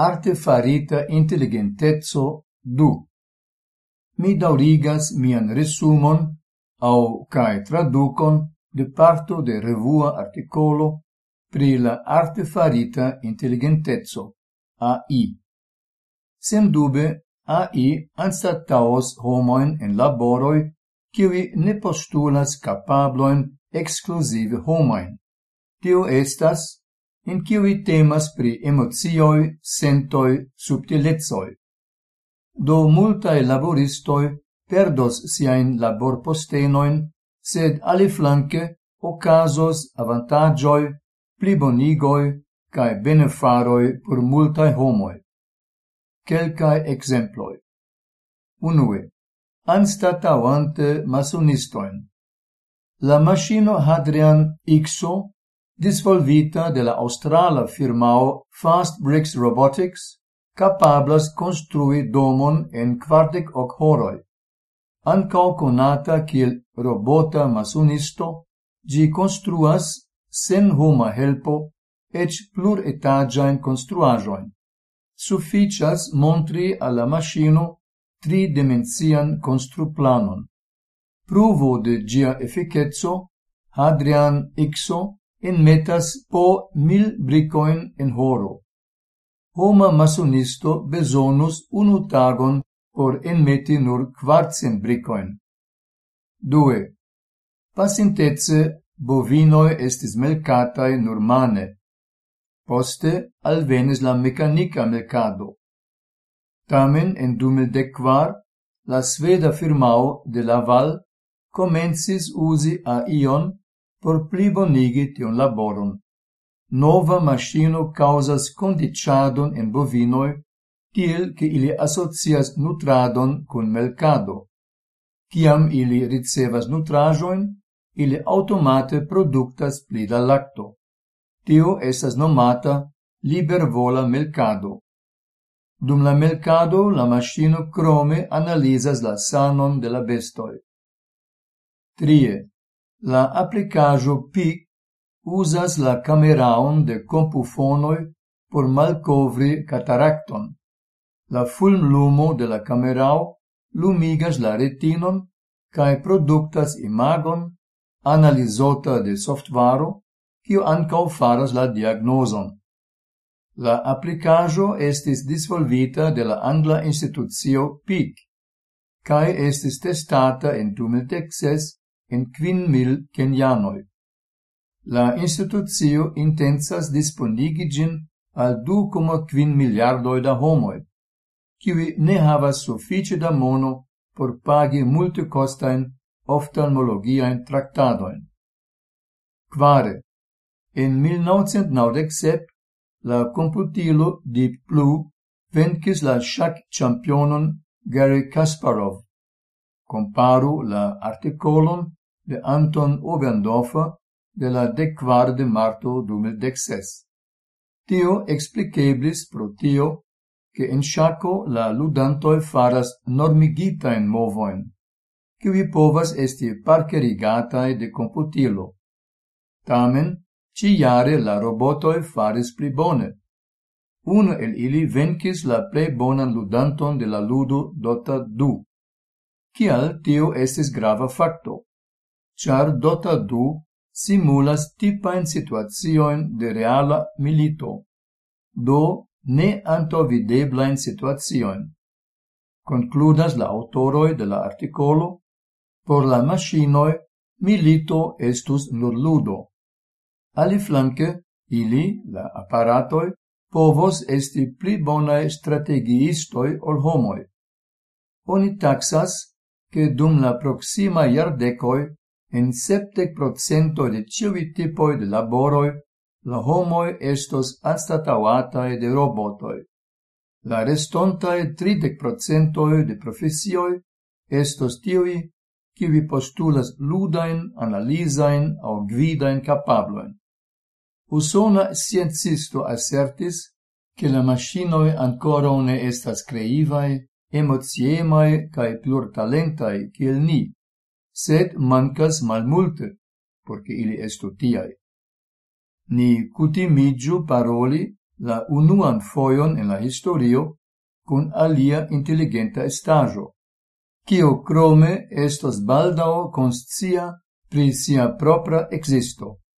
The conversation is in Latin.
Arte farita intelligentezzo du. Mi daurigas mian resumon au cae traducon de parto de revua articolo pri la arte farita intelligentezzo, AI. Sem dube, AI anstataos homoen en laboroi kiwi ne postulas capabloin exclusive homoen. Tio estas in kiui temas pri emocioj, sentoi, subtilezoi. Do multae laboristoi perdos siain labor postenoin, sed aliflanque ocasos avantagioi, plibonigoi, cae benefaroi pur multae homoi. Quelcae exemploi. Unue, anstatauante masonistoin. La machino Hadrian Ixo disvolvita de la australa firmao Fast Bricks Robotics, capablas construi domon en quardec hoc horoi. Ancao conata kiel robota masonisto, gi construas sen homa helpo ec plur etagiaen construajoin. Sufficias montri alla machino tridimensian construplanon. Pruvo de gia efficetso, Hadrian Ixo enmetas po mil bricoin en horo. Homa masonisto besonus unu tagon por enmeti nur quarcent bricoin. 2. Pasintece bovinoi estis melcatae nur mane. Poste alvenis la mecanica melcado. Tamen en 2014 la sveda firmao de Laval comencis usi a ion por plibonigi tion laboron. Nova machino causas condiciadon en bovinoi, tiel che ili associas nutradon cun melcado. Ciam ili ricevas nutrajoin, ili automate productas pli da lacto. Tio estas nomata libervola melcado. Dum la melcado la maschino crome analizas la sanon de la bestoi. Trie, La applicajo Pi usas la cameraon de compufonoi por malcovri cataracton. La fulmlumo de la camerao lumigas la retinon cae productas imagon analizota de softvaro, kiu ancau faras la diagnoson. La applicajo estis disvolvita de la angla institucio PIC cae estis testata en 2006 en quin mil kenianoi. La institucio intensas disponigi gin al 2,5 miliardoi da homoi, kiwi ne havas suffice da mono por pagi multe costain oftalmologiaen tractadoin. Quare, en 1997 la computilo di Plu vencis la shak championon Gary Kasparov. Comparu la articolon de Anton Ogendorfer de la decvar de marto 2016. Tio expliceblis pro tio che en shaco la ludantoi faras normigitain movoin, qui povas esti parcherigatae de computilo. Tamen, ciare la robotoi faris pli bone. Uno el ili vencis la plei bonan ludanton de la ludo Dota 2. Cial tio estis grava facto? char Dota 2 simulas tipain situazioin de reala milito, do ne antovideblain situazioin. Concludas la autoroi de la articolo, por la machinoi milito estus nur ludo. Ali flanque, ili, la apparatoi, povos esti pli bonae strategiistoi ol homoi. Oni taxas, che dum la proxima iardecoi en septec procento de ciui tipoi de laboroi la homoi estos anstatauatae de robotoi. La restontae tridec procentoi de profesioi estos tiui kivi postulas ludain, analizain au gvidain capabloin. Usona sciencisto assertis che la machinoi ancora ne estas creivae, emoziemae cae plurtalentai, kiel ni sed mancas malmulte, porque ili estu tiai. Ni cutimigiu paroli la unuan foion en la historio cun alia intelligenta estajo, cio crome estos baldao conscia pri sia propra existo.